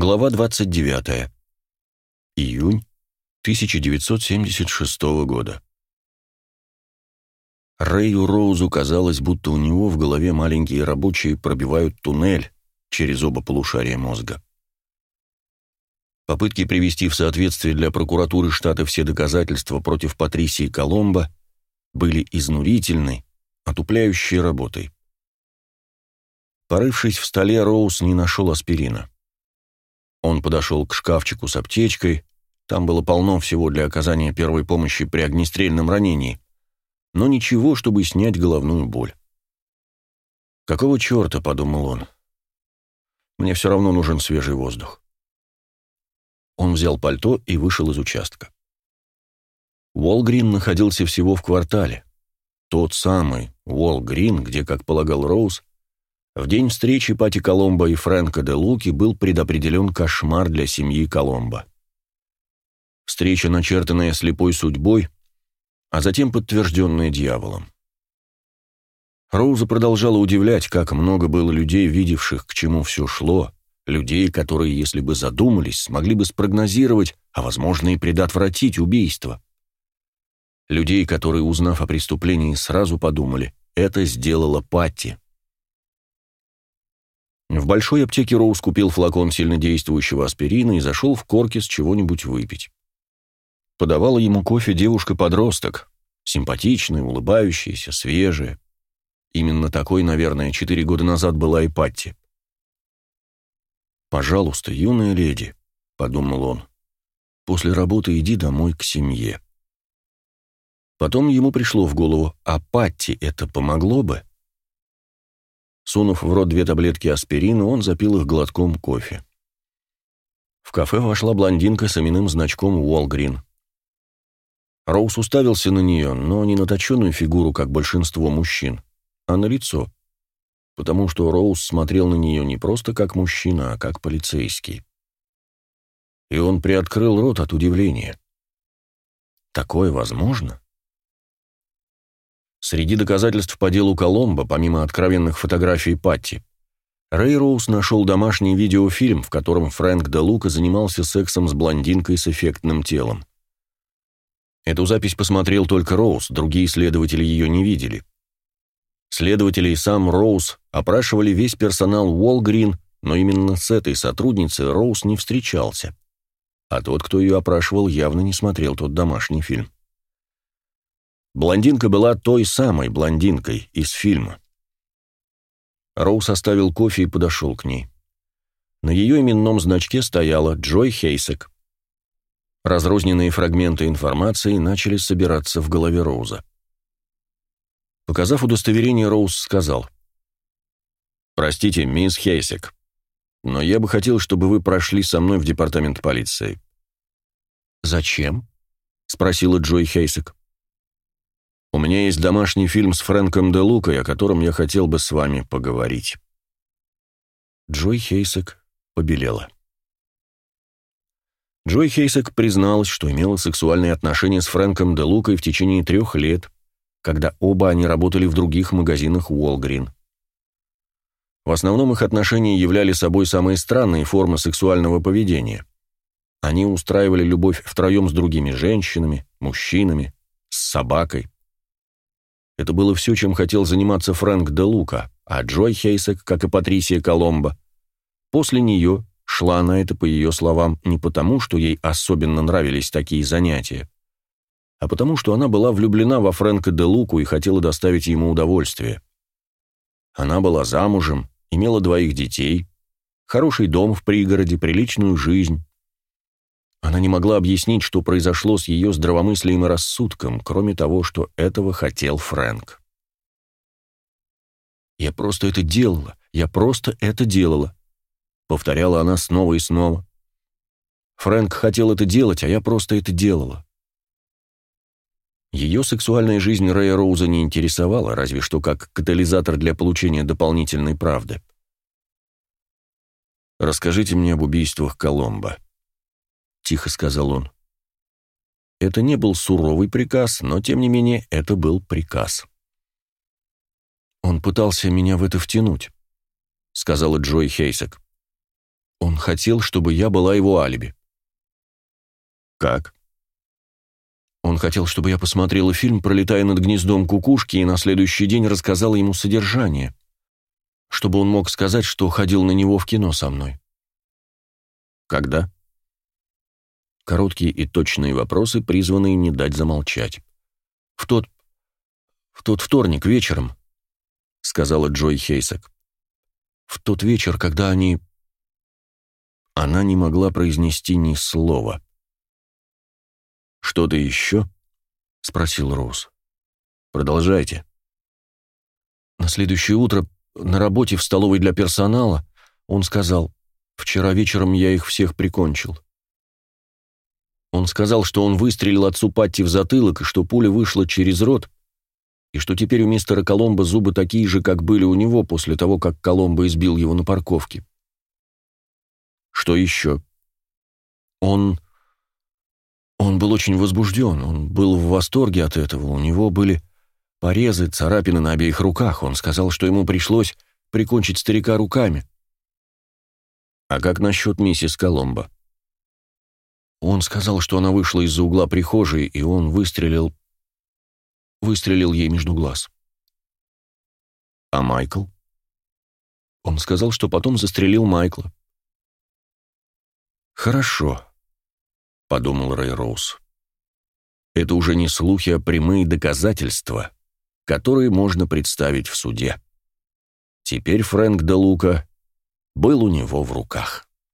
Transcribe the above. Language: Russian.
Глава 29. Июнь 1976 года. Рэю Роузу казалось, будто у него в голове маленькие рабочие пробивают туннель через оба полушария мозга. Попытки привести в соответствие для прокуратуры штата все доказательства против Патрисии Коломбо были изнурительной, отупляющей работой. Порывшись в столе, Роуз не нашел аспирина. Он подошел к шкафчику с аптечкой, там было полно всего для оказания первой помощи при огнестрельном ранении, но ничего, чтобы снять головную боль. «Какого черта?» — подумал он. «Мне все равно нужен свежий воздух». Он взял пальто и вышел из участка. Уолгрин находился всего в квартале. Тот самый Уолгрин, где, как полагал Роуз, в день встречи Пати Коломбо и Фрэнка де Луки был предопределен кошмар для семьи Коломбо. Встреча, начертанная слепой судьбой, а затем подтвержденная дьяволом. Роуза продолжала удивлять, как много было людей, видевших, к чему все шло, людей, которые, если бы задумались, смогли бы спрогнозировать, а, возможно, и предотвратить убийство. Людей, которые, узнав о преступлении, сразу подумали, это сделала Патти. В большой аптеке Роуз купил флакон сильнодействующего аспирина и зашел в корке с чего-нибудь выпить. Подавала ему кофе девушка-подросток, симпатичная, улыбающаяся, свежая. Именно такой, наверное, четыре года назад была и Патти. «Пожалуйста, юная леди», — подумал он, — «после работы иди домой к семье». Потом ему пришло в голову, а Патти это помогло бы? Сунув в рот две таблетки аспирина, он запил их глотком кофе. В кафе вошла блондинка с именным значком «Уолгрин». Роуз уставился на нее, но не на точенную фигуру, как большинство мужчин, а на лицо, потому что Роуз смотрел на нее не просто как мужчина, а как полицейский. И он приоткрыл рот от удивления. Такое возможно? Среди доказательств по делу Коломбо, помимо откровенных фотографий Патти, Рэй Роуз нашел домашний видеофильм, в котором Фрэнк де Лука занимался сексом с блондинкой с эффектным телом. Эту запись посмотрел только Роуз, другие следователи ее не видели. Следователи и сам Роуз опрашивали весь персонал Уолгрин, но именно с этой сотрудницей Роуз не встречался. А тот, кто ее опрашивал, явно не смотрел тот домашний фильм. Блондинка была той самой блондинкой из фильма. Роуз оставил кофе и подошел к ней. На ее именном значке стояла Джой Хейсек. Разрозненные фрагменты информации начали собираться в голове Роуза. Показав удостоверение, Роуз сказал. «Простите, мисс Хейсек, но я бы хотел, чтобы вы прошли со мной в департамент полиции». «Зачем?» — спросила Джой Хейсек. Меня есть домашний фильм с Фрэнком де Лукой, о котором я хотел бы с вами поговорить». Джой Хейсек побелела. Джой Хейсек призналась, что имела сексуальные отношения с Фрэнком де Лукой в течение трех лет, когда оба они работали в других магазинах Уолгрин. В основном их отношения являли собой самые странные формы сексуального поведения. Они устраивали любовь втроем с другими женщинами, мужчинами, с собакой. Это было все, чем хотел заниматься Фрэнк де Лука, а Джой Хейсек, как и Патрисия Коломбо, после нее шла на это, по ее словам, не потому, что ей особенно нравились такие занятия, а потому, что она была влюблена во Фрэнка де Луку и хотела доставить ему удовольствие. Она была замужем, имела двоих детей, хороший дом в пригороде, приличную жизнь, она не могла объяснить, что произошло с ее здравомыслием и рассудком, кроме того, что этого хотел Фрэнк. «Я просто это делала, я просто это делала», — повторяла она снова и снова. «Фрэнк хотел это делать, а я просто это делала». Ее сексуальная жизнь Рэя Роуза не интересовала, разве что как катализатор для получения дополнительной правды. «Расскажите мне об убийствах Коломбо», тихо сказал он. Это не был суровый приказ, но тем не менее это был приказ. Он пытался меня в это втянуть, сказала Джой Хейсек. Он хотел, чтобы я была его алиби. Как? Он хотел, чтобы я посмотрела фильм, пролетая над гнездом кукушки, и на следующий день рассказала ему содержание, чтобы он мог сказать, что ходил на него в кино со мной. Когда? Короткие и точные вопросы, призванные не дать замолчать. В тот... в тот вторник вечером, сказала Джой Хейсак. В тот вечер, когда они... Она не могла произнести ни слова. «Что-то еще?» — спросил Роуз. «Продолжайте». На следующее утро на работе в столовой для персонала он сказал, «Вчера вечером я их всех прикончил». Он сказал, что он выстрелил отцу Патти в затылок, и что пуля вышла через рот, и что теперь у мистера Коломбо зубы такие же, как были у него после того, как Коломбо избил его на парковке. Что еще? Он... Он был очень возбужден, он был в восторге от этого, у него были порезы, царапины на обеих руках, он сказал, что ему пришлось прикончить старика руками. А как насчет миссис Коломбо? Он сказал, что она вышла из-за угла прихожей, и он выстрелил... Выстрелил ей между глаз. А Майкл? Он сказал, что потом застрелил Майкла. «Хорошо», — подумал Рэй Роуз. «Это уже не слухи, а прямые доказательства, которые можно представить в суде. Теперь Фрэнк де Лука был у него в руках».